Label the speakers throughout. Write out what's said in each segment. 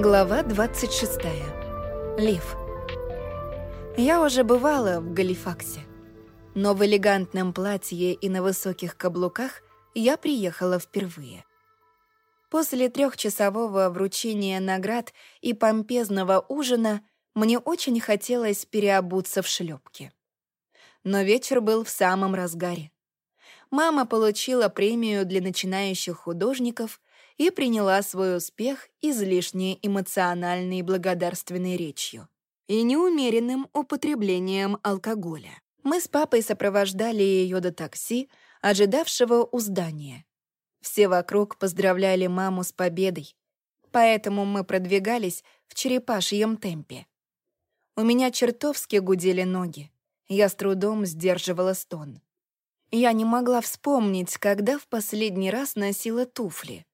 Speaker 1: Глава 26. Лив. Я уже бывала в Галифаксе. Но в элегантном платье и на высоких каблуках я приехала впервые. После трехчасового вручения наград и помпезного ужина мне очень хотелось переобуться в шлепки. Но вечер был в самом разгаре. Мама получила премию для начинающих художников — и приняла свой успех излишне эмоциональной благодарственной речью и неумеренным употреблением алкоголя. Мы с папой сопровождали ее до такси, ожидавшего у здания. Все вокруг поздравляли маму с победой, поэтому мы продвигались в черепашьем темпе. У меня чертовски гудели ноги. Я с трудом сдерживала стон. Я не могла вспомнить, когда в последний раз носила туфли.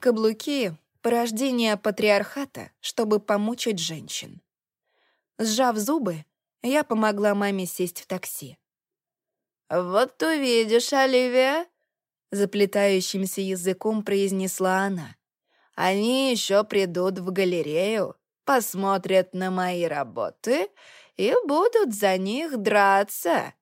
Speaker 1: Каблуки — порождение патриархата, чтобы помучить женщин. Сжав зубы, я помогла маме сесть в такси. «Вот увидишь, Оливия!» — заплетающимся языком произнесла она. «Они еще придут в галерею, посмотрят на мои работы и будут за них драться».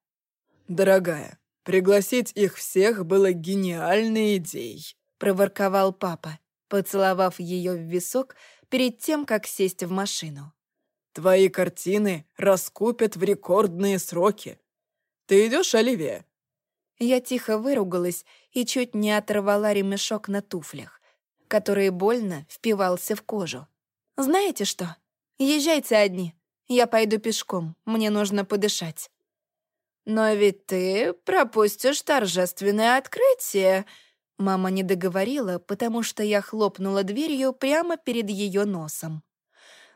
Speaker 2: «Дорогая, пригласить их всех было гениальной идеей», — проворковал папа, поцеловав ее в висок перед тем, как сесть в машину. «Твои картины раскупят в рекордные сроки. Ты идешь, Оливия?»
Speaker 1: Я тихо выругалась и чуть не оторвала ремешок на туфлях, который больно впивался в кожу. «Знаете что? Езжайте одни. Я пойду пешком, мне нужно подышать». «Но ведь ты пропустишь торжественное открытие», Мама не договорила, потому что я хлопнула дверью прямо перед ее носом.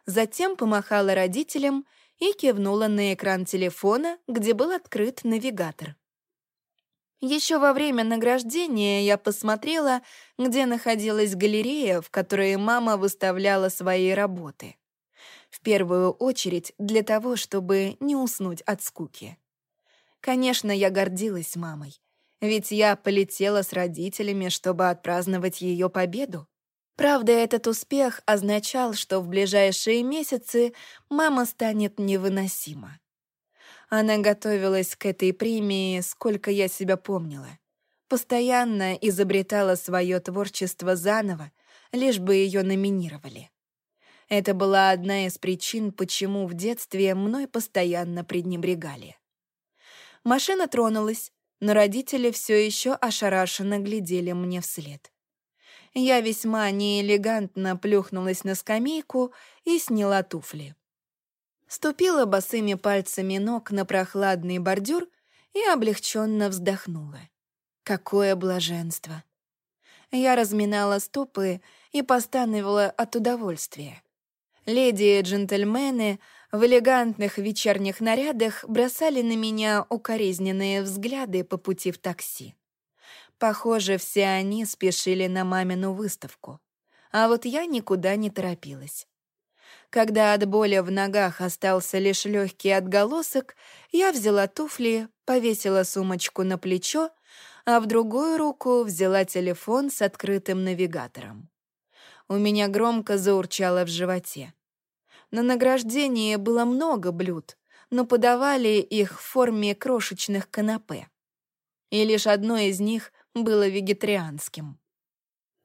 Speaker 1: Затем помахала родителям и кивнула на экран телефона, где был открыт навигатор. Еще во время награждения я посмотрела, где находилась галерея, в которой мама выставляла свои работы. В первую очередь для того, чтобы не уснуть от скуки. Конечно, я гордилась мамой ведь я полетела с родителями, чтобы отпраздновать ее победу. Правда, этот успех означал, что в ближайшие месяцы мама станет невыносима. Она готовилась к этой премии, сколько я себя помнила. Постоянно изобретала свое творчество заново, лишь бы ее номинировали. Это была одна из причин, почему в детстве мной постоянно пренебрегали. Машина тронулась, но родители все еще ошарашенно глядели мне вслед. Я весьма неэлегантно плюхнулась на скамейку и сняла туфли. Ступила босыми пальцами ног на прохладный бордюр и облегченно вздохнула. Какое блаженство! Я разминала стопы и постановила от удовольствия. Леди и джентльмены в элегантных вечерних нарядах бросали на меня укоризненные взгляды по пути в такси. Похоже, все они спешили на мамину выставку. А вот я никуда не торопилась. Когда от боли в ногах остался лишь легкий отголосок, я взяла туфли, повесила сумочку на плечо, а в другую руку взяла телефон с открытым навигатором. У меня громко заурчало в животе. На награждении было много блюд, но подавали их в форме крошечных канапе. И лишь одно из них было вегетарианским.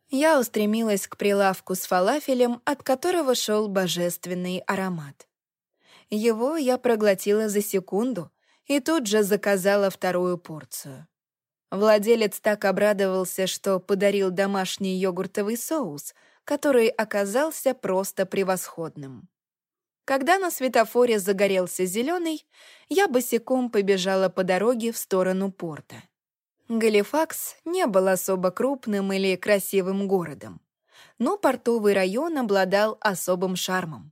Speaker 1: Я устремилась к прилавку с фалафелем, от которого шел божественный аромат. Его я проглотила за секунду и тут же заказала вторую порцию. Владелец так обрадовался, что подарил домашний йогуртовый соус, который оказался просто превосходным. Когда на светофоре загорелся зеленый, я босиком побежала по дороге в сторону порта. Галифакс не был особо крупным или красивым городом, но портовый район обладал особым шармом.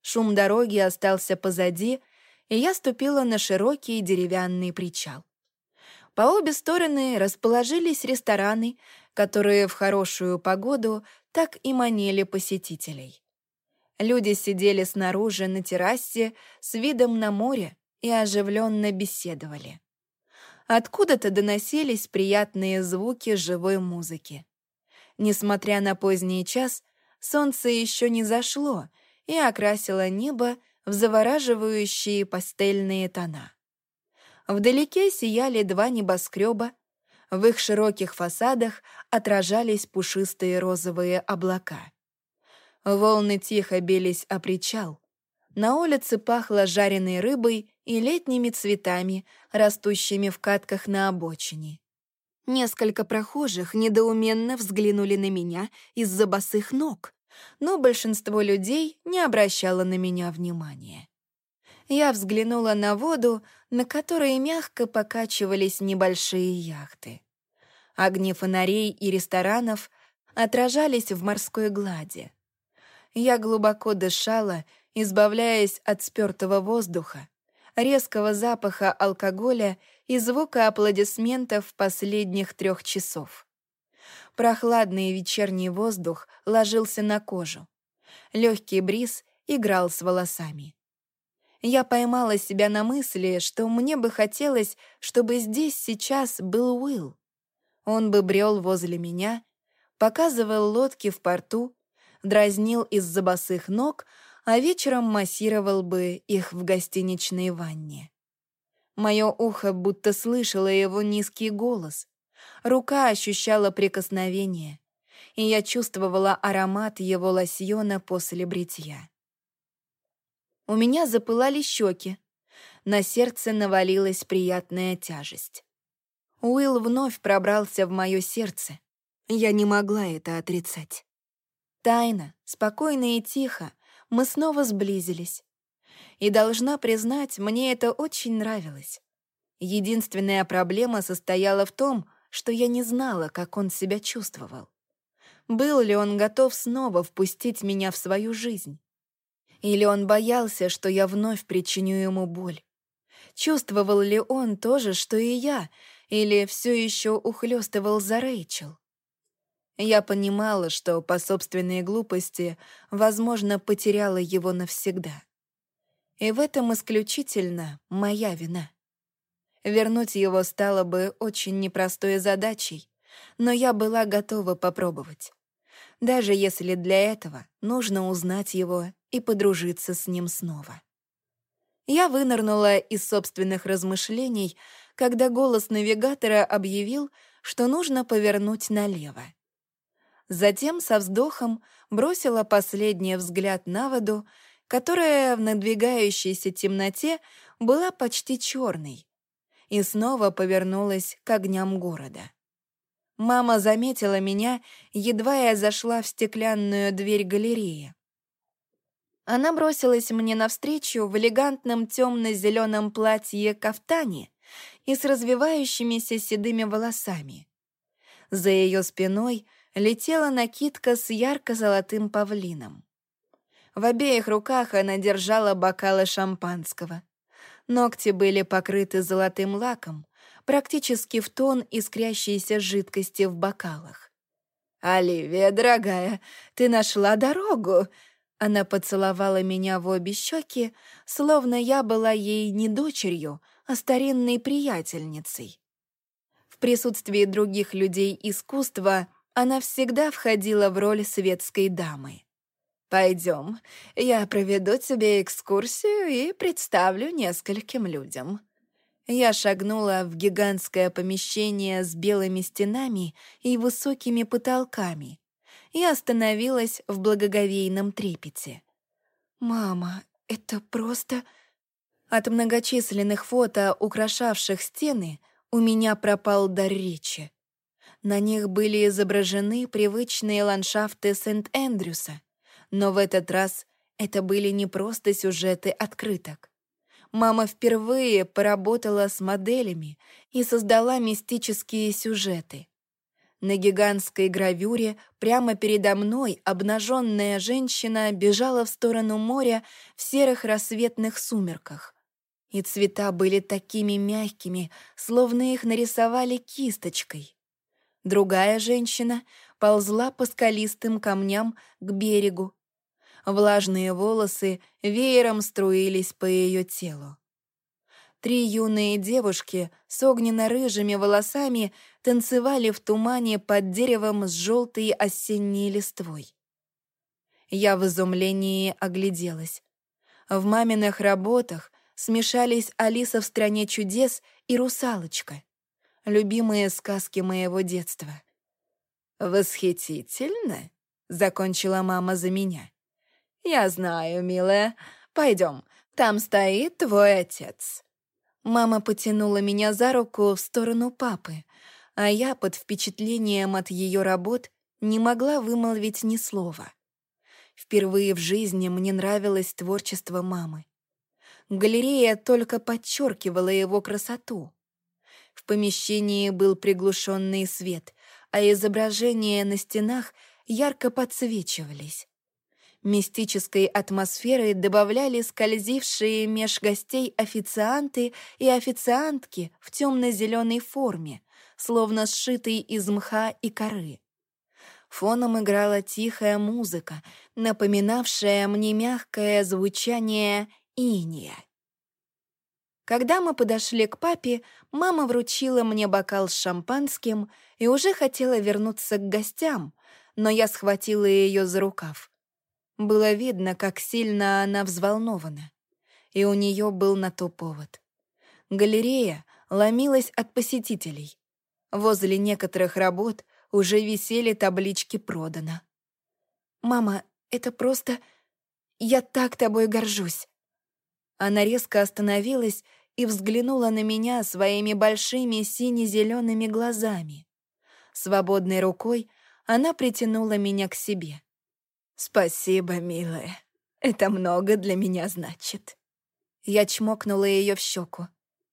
Speaker 1: Шум дороги остался позади, и я ступила на широкий деревянный причал. По обе стороны расположились рестораны, которые в хорошую погоду так и манили посетителей. Люди сидели снаружи на террасе с видом на море и оживленно беседовали. Откуда-то доносились приятные звуки живой музыки. Несмотря на поздний час, Солнце еще не зашло и окрасило небо в завораживающие пастельные тона. Вдалеке сияли два небоскреба, в их широких фасадах отражались пушистые розовые облака. Волны тихо бились о причал. На улице пахло жареной рыбой и летними цветами, растущими в катках на обочине. Несколько прохожих недоуменно взглянули на меня из-за босых ног, но большинство людей не обращало на меня внимания. Я взглянула на воду, на которой мягко покачивались небольшие яхты. Огни фонарей и ресторанов отражались в морской глади. Я глубоко дышала, избавляясь от спёртого воздуха, резкого запаха алкоголя и звука аплодисментов последних трех часов. Прохладный вечерний воздух ложился на кожу. Легкий бриз играл с волосами. Я поймала себя на мысли, что мне бы хотелось, чтобы здесь сейчас был Уилл. Он бы брел возле меня, показывал лодки в порту, дразнил из-за босых ног, а вечером массировал бы их в гостиничной ванне. Мое ухо будто слышало его низкий голос. Рука ощущала прикосновение, и я чувствовала аромат его лосьона после бритья. У меня запылали щеки. На сердце навалилась приятная тяжесть. Уилл вновь пробрался в мое сердце. Я не могла это отрицать. Тайно, спокойно и тихо мы снова сблизились. И должна признать, мне это очень нравилось. Единственная проблема состояла в том, что я не знала, как он себя чувствовал. Был ли он готов снова впустить меня в свою жизнь? Или он боялся, что я вновь причиню ему боль? Чувствовал ли он то же, что и я, или все еще ухлёстывал за Рэйчел? Я понимала, что по собственной глупости, возможно, потеряла его навсегда. И в этом исключительно моя вина. Вернуть его стало бы очень непростой задачей, но я была готова попробовать. Даже если для этого нужно узнать его и подружиться с ним снова. Я вынырнула из собственных размышлений, когда голос навигатора объявил, что нужно повернуть налево. Затем со вздохом бросила последний взгляд на воду, которая в надвигающейся темноте была почти черной, и снова повернулась к огням города. Мама заметила меня, едва я зашла в стеклянную дверь галереи. Она бросилась мне навстречу в элегантном темно-зеленом платье кафтане и с развивающимися седыми волосами. За ее спиной — летела накидка с ярко-золотым павлином. В обеих руках она держала бокалы шампанского. Ногти были покрыты золотым лаком, практически в тон искрящейся жидкости в бокалах. «Оливия, дорогая, ты нашла дорогу!» Она поцеловала меня в обе щеки, словно я была ей не дочерью, а старинной приятельницей. В присутствии других людей искусства она всегда входила в роль светской дамы. «Пойдем, я проведу тебе экскурсию и представлю нескольким людям». Я шагнула в гигантское помещение с белыми стенами и высокими потолками и остановилась в благоговейном трепете. «Мама, это просто...» От многочисленных фото, украшавших стены, у меня пропал дар речи. На них были изображены привычные ландшафты Сент-Эндрюса, но в этот раз это были не просто сюжеты открыток. Мама впервые поработала с моделями и создала мистические сюжеты. На гигантской гравюре прямо передо мной обнаженная женщина бежала в сторону моря в серых рассветных сумерках. И цвета были такими мягкими, словно их нарисовали кисточкой. Другая женщина ползла по скалистым камням к берегу. Влажные волосы веером струились по ее телу. Три юные девушки с огненно-рыжими волосами танцевали в тумане под деревом с желтой осенней листвой. Я в изумлении огляделась. В маминых работах смешались «Алиса в стране чудес» и «Русалочка» — любимые сказки моего детства.
Speaker 2: «Восхитительно!» — закончила мама за меня. «Я знаю, милая. Пойдем, там стоит твой отец».
Speaker 1: Мама потянула меня за руку в сторону папы, а я под впечатлением от ее работ не могла вымолвить ни слова. Впервые в жизни мне нравилось творчество мамы. Галерея только подчеркивала его красоту. В помещении был приглушенный свет, а изображения на стенах ярко подсвечивались. Мистической атмосферы добавляли скользившие меж гостей официанты и официантки в темно-зеленой форме, словно сшитые из мха и коры. Фоном играла тихая музыка, напоминавшая мне мягкое звучание иния. Когда мы подошли к папе, мама вручила мне бокал с шампанским и уже хотела вернуться к гостям, но я схватила ее за рукав. Было видно, как сильно она взволнована. И у нее был на то повод. Галерея ломилась от посетителей. Возле некоторых работ уже висели таблички «Продано». «Мама, это просто... Я так тобой горжусь!» Она резко остановилась и взглянула на меня своими большими сине-зелеными глазами. Свободной рукой она притянула меня к себе.
Speaker 2: «Спасибо, милая. Это много для меня значит».
Speaker 1: Я чмокнула ее в щеку.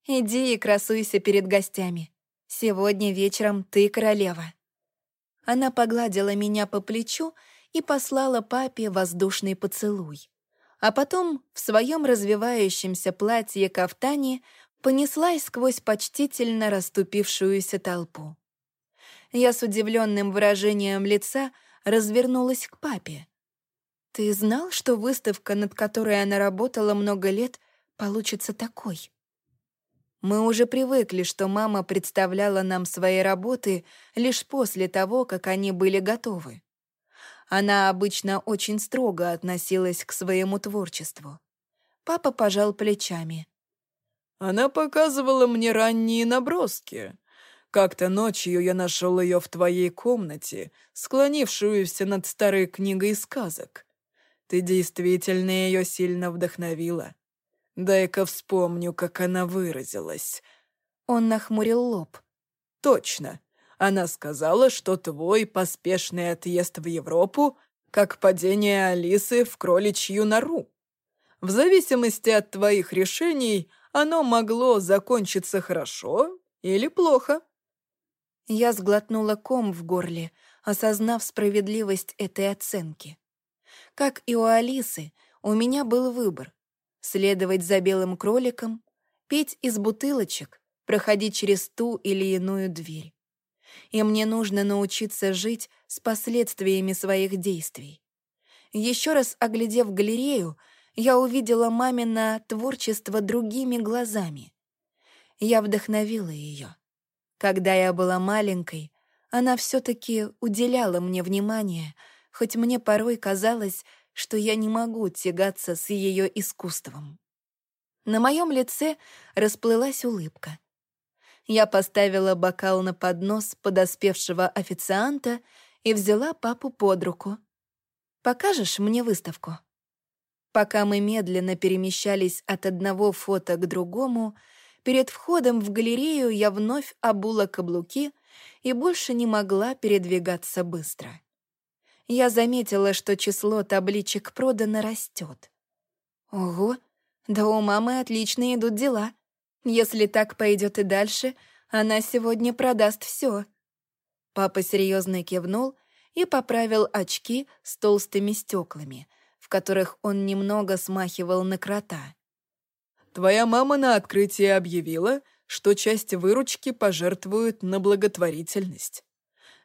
Speaker 1: «Иди и красуйся перед гостями. Сегодня вечером ты королева». Она погладила меня по плечу и послала папе воздушный поцелуй. А потом в своем развивающемся платье-кафтане понеслась сквозь почтительно расступившуюся толпу. Я с удивленным выражением лица развернулась к папе. «Ты знал, что выставка, над которой она работала много лет, получится такой?» Мы уже привыкли, что мама представляла нам свои работы лишь после того, как они были готовы. Она обычно очень строго относилась к своему творчеству. Папа пожал плечами.
Speaker 2: «Она показывала мне ранние наброски. Как-то ночью я нашел ее в твоей комнате, склонившуюся над старой книгой сказок. Ты действительно ее сильно вдохновила. Дай-ка вспомню, как она выразилась».
Speaker 1: Он нахмурил лоб.
Speaker 2: «Точно. Она сказала, что твой поспешный отъезд в Европу как падение Алисы в кроличью нору. В зависимости от твоих решений оно могло закончиться хорошо или плохо».
Speaker 1: Я сглотнула ком в горле, осознав справедливость этой оценки. Как и у Алисы, у меня был выбор — следовать за белым кроликом, петь из бутылочек, проходить через ту или иную дверь. И мне нужно научиться жить с последствиями своих действий. Еще раз оглядев галерею, я увидела мамино творчество другими глазами. Я вдохновила ее. Когда я была маленькой, она все-таки уделяла мне внимание — хоть мне порой казалось, что я не могу тягаться с ее искусством. На моем лице расплылась улыбка. Я поставила бокал на поднос подоспевшего официанта и взяла папу под руку. «Покажешь мне выставку?» Пока мы медленно перемещались от одного фото к другому, перед входом в галерею я вновь обула каблуки и больше не могла передвигаться быстро я заметила, что число табличек продано растет. Ого, да у мамы отлично идут дела. Если так пойдет и дальше, она сегодня продаст все. Папа серьезно кивнул и поправил очки с толстыми стеклами, в которых он немного смахивал на крота.
Speaker 2: «Твоя мама на открытии объявила, что часть выручки пожертвуют на благотворительность.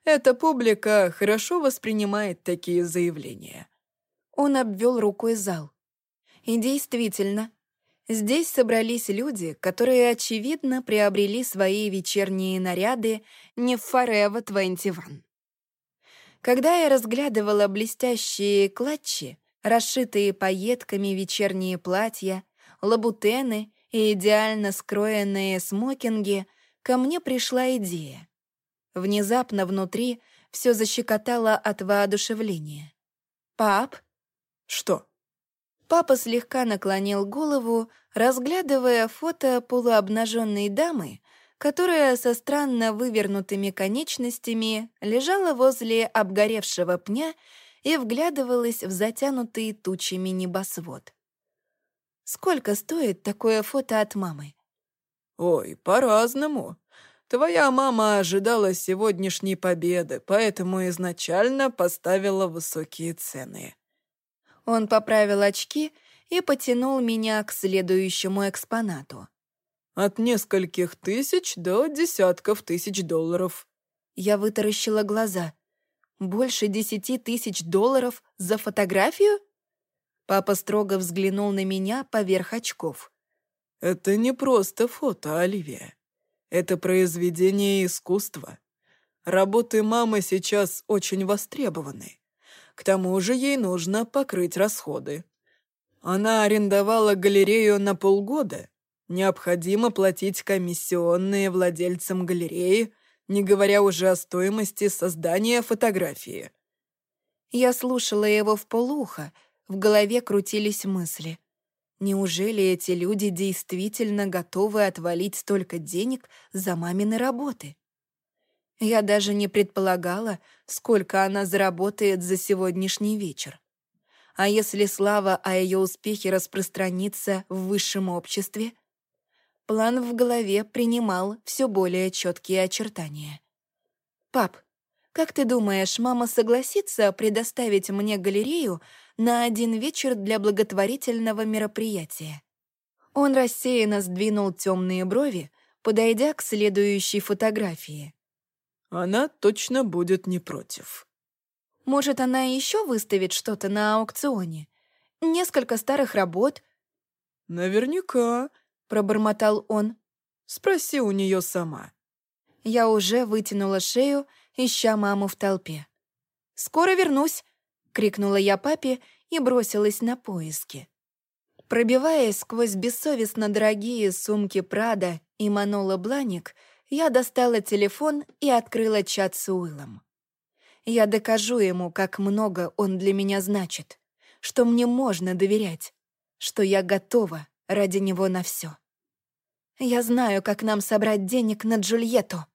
Speaker 2: Эта публика хорошо воспринимает такие заявления».
Speaker 1: Он обвел рукой зал. И действительно, здесь собрались люди, которые, очевидно, приобрели свои вечерние наряды не в Forever 21. Когда я разглядывала блестящие клатчи, расшитые пайетками вечерние платья, лабутены и идеально скроенные смокинги, ко мне пришла идея. Внезапно внутри все защекотало от воодушевления. «Пап?»
Speaker 2: «Что?»
Speaker 1: Папа слегка наклонил голову, разглядывая фото полуобнаженной дамы, которая со странно вывернутыми конечностями лежала возле обгоревшего пня и вглядывалась в затянутый тучами небосвод. «Сколько стоит такое фото от мамы?»
Speaker 2: «Ой, по-разному. Твоя мама ожидала сегодняшней победы, поэтому изначально поставила высокие цены».
Speaker 1: Он поправил очки и потянул меня к следующему экспонату.
Speaker 2: «От нескольких тысяч до десятков тысяч долларов».
Speaker 1: Я вытаращила глаза. «Больше десяти тысяч долларов за фотографию?» Папа строго взглянул на меня поверх очков.
Speaker 2: «Это не просто фото, Оливия. Это произведение искусства. Работы мамы сейчас очень востребованы. К тому же ей нужно покрыть расходы. Она арендовала галерею на полгода. Необходимо платить комиссионные владельцам галереи, не говоря уже о стоимости создания фотографии.
Speaker 1: Я слушала его в полухо, в голове крутились мысли. Неужели эти люди действительно готовы отвалить столько денег за мамины работы? Я даже не предполагала, сколько она заработает за сегодняшний вечер. А если слава о ее успехе распространится в высшем обществе? План в голове принимал все более четкие очертания. «Пап, как ты думаешь, мама согласится предоставить мне галерею на один вечер для благотворительного мероприятия?» Он рассеянно сдвинул темные брови, подойдя к следующей фотографии.
Speaker 2: Она точно будет не против.
Speaker 1: Может, она еще выставит что-то на аукционе? Несколько старых работ?
Speaker 2: Наверняка, пробормотал он. Спроси у нее сама.
Speaker 1: Я уже вытянула шею, ища маму в толпе. «Скоро вернусь!» — крикнула я папе и бросилась на поиски. Пробиваясь сквозь бессовестно дорогие сумки Прада и Манола Бланик, я достала телефон и открыла чат с Уиллом. Я докажу ему, как много он для меня значит, что мне можно доверять, что я готова ради него на все. Я знаю, как нам собрать денег на Джульетту.